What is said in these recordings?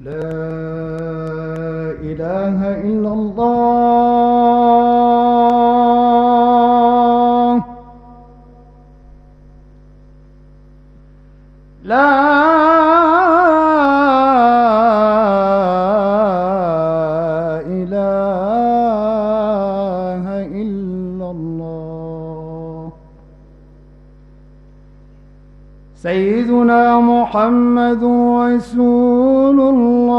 لا إله إلا الله. سيدنا محمد رسول الله.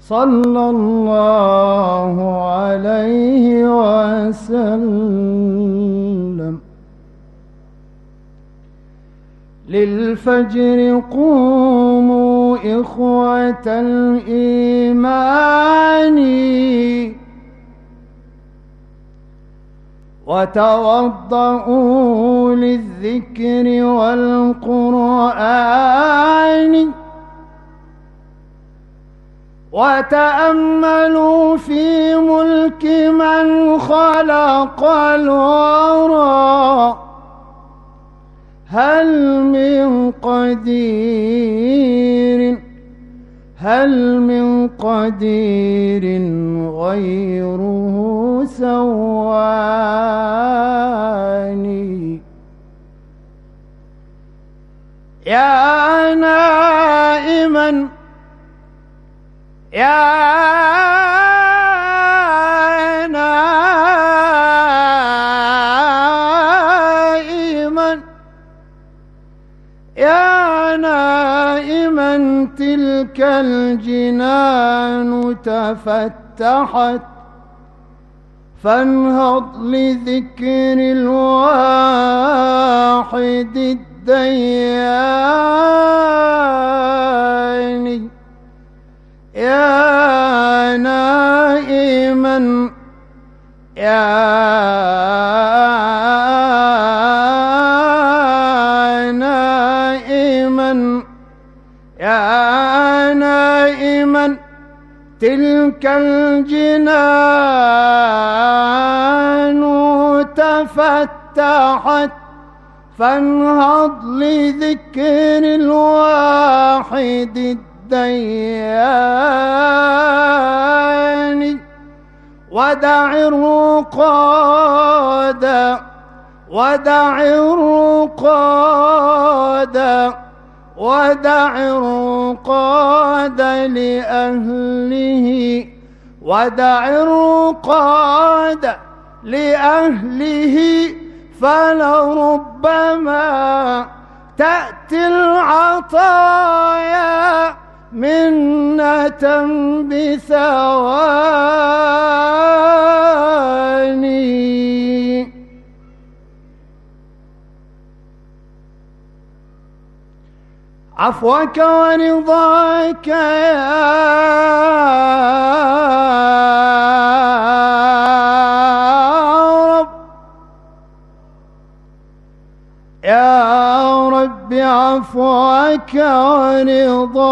صلى الله عليه وسلم. للفجر قوموا إخوة الإيمان. وتوضؤوا للذكر والقرآن وتأملوا في ملك من خلق الورى. هل من قدير هل من قدير غيره سواني يا نائما يا نائما يا نائما تلك الجنان تفتحت فانهض لذكر الواحد الديان. يا نائما. يا نائما. يا نائما. تلك الجنان تفتحت. فانهض لذكر الواحد الديان ودع الرقاد ودع الرقاد ودع الرقاد لأهله ودع الرقاد لأهله فلربما تأتي العطايا منة بثواني. عفوك ورضاك يا عفوك ورضاك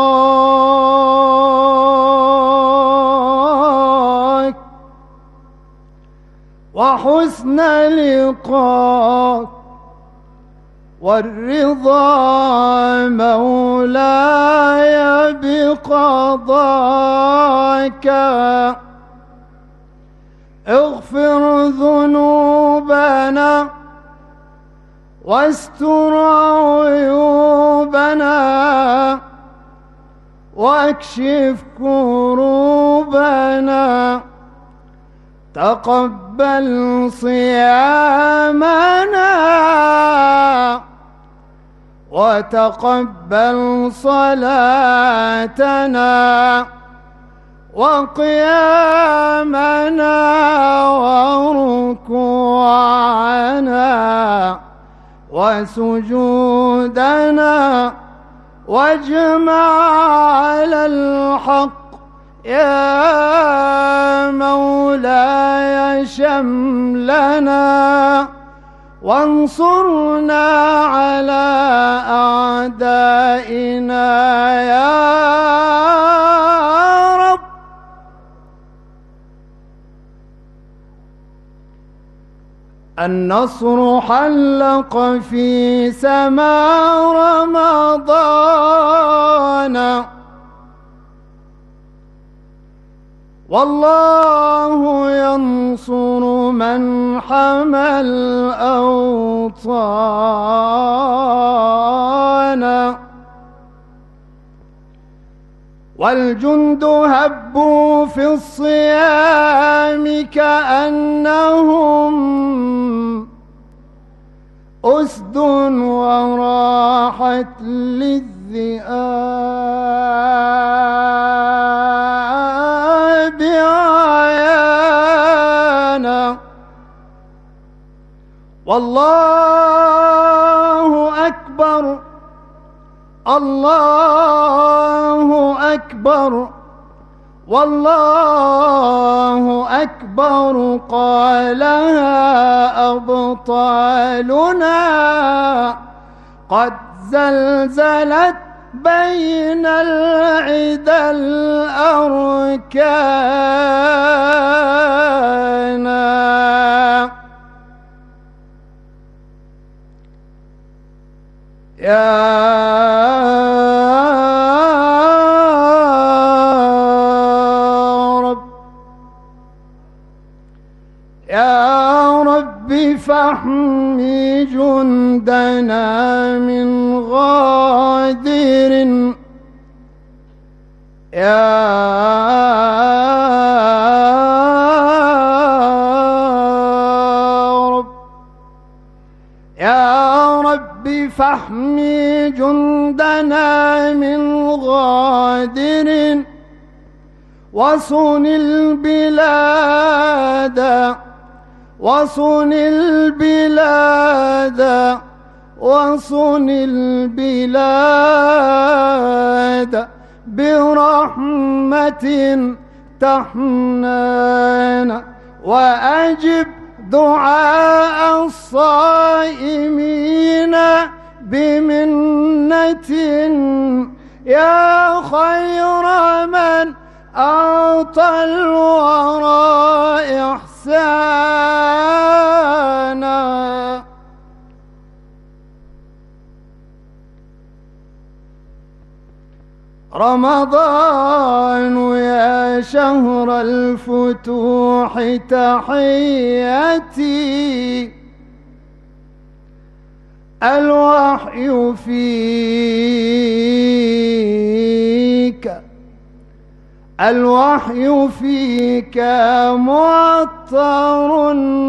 وحسن لقاك والرضا مولاي بقضاك. اغفر واستر عيوبنا واكشف كروبنا. تقبل صيامنا وتقبل صلاتنا وقيامنا وركوعنا وسجودنا واجمع على الحق. يا مولاي شملنا وانصرنا على أعدائنا. يا النصر حلق في سماء رمضان. والله ينصر من حمى الأوطان. والجند هبوا في الصيام كأنهم أسد وراحت للذئاب عيانا. والله أكبر. الله أكبر. والله أكبر. قالها أبطالنا. قد زلزلت بين العدى الأركان. يا يا رب فاحمي جندنا من غادر وصن البلاد وصن البلاد وصن البلاد برحمة تحنان وأجب دعاء الصائمين بمنة يا خير من أعطى الورى إحسانا رمضان يا شهر الفتوح تحياتي. الوحي فيك الوحي فيك معطر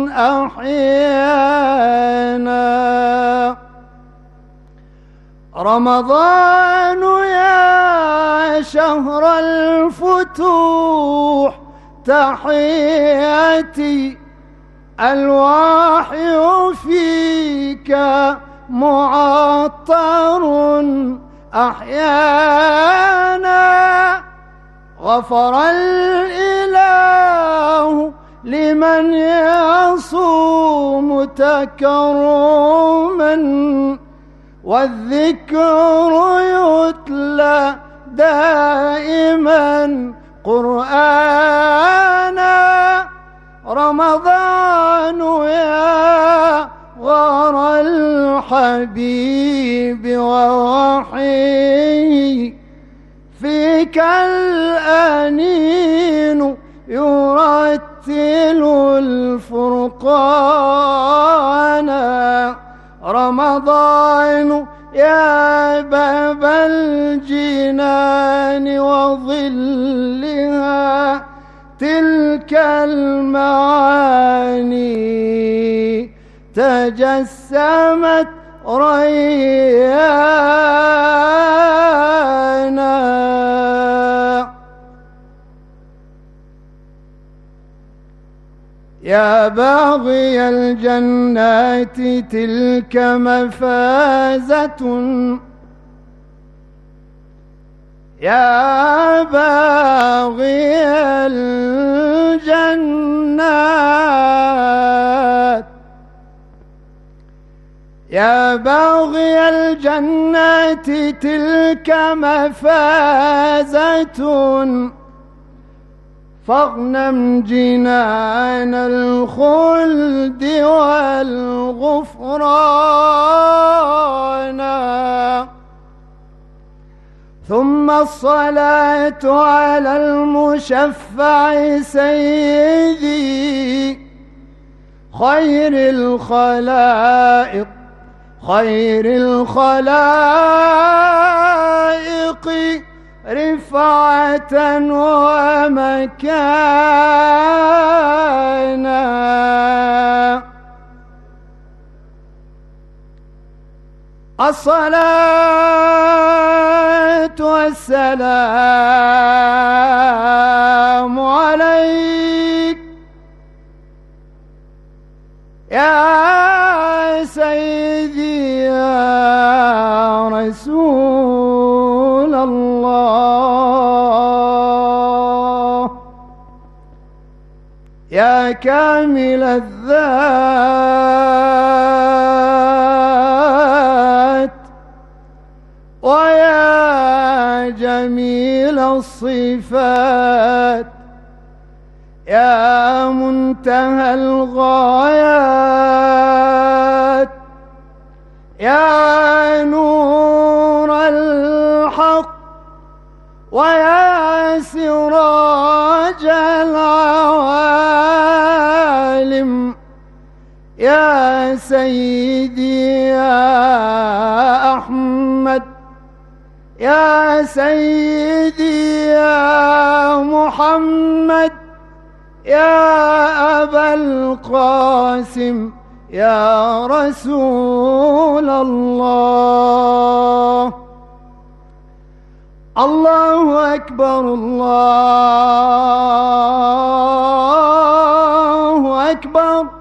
أحيانا. رمضان يا شهر الفتوح تحياتي الوحي فيك معطر أحيانا. غفر الإله لمن يصوم تكرما. والذكر يتلى دائما قرآنا. رمضان يا غار الحبيب ووحي. فيك الأنين يرتل الفرقان. رمضان يا باب الجنان وظلها تلك المعاني تجسمت ريانا. يا باغي الجنات تلك مفازة. يا باغي الجنات. يا باغي الجنات تلك مفازة. فاغنم جنان الخلد والغفران. ثم الصلاة على المشفع سيدي خير الخلائق خير الخلائق. رفعة ومكانا الصلاة والسلام يا كامل الذات ويا جميل الصفات يا منتهى الغايات يا نور الحق ويا سراج العوالم يا سيدي يا أحمد يا سيدي يا محمد يا أبا القاسم يا رسول الله. الله أكبر الله أكبر.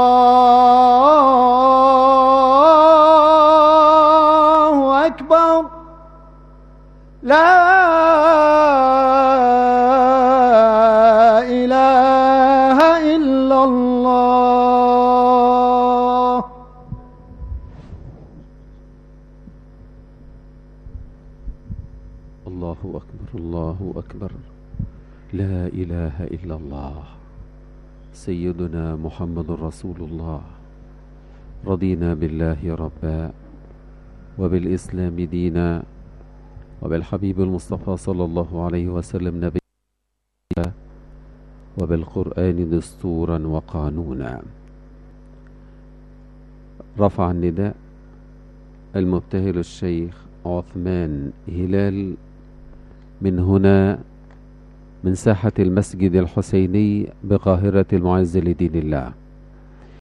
لا إله إلا الله. الله أكبر الله أكبر. لا إله إلا الله. سيدنا محمد رسول الله. رضينا بالله ربا. وبالإسلام دينا. وبالحبيب المصطفى صلى الله عليه وسلم نبيا وبالقرآن دستورا وقانونا. رفع النداء المبتهل الشيخ عثمان هلال من هنا من ساحة المسجد الحسيني بقاهرة المعز لدين الله.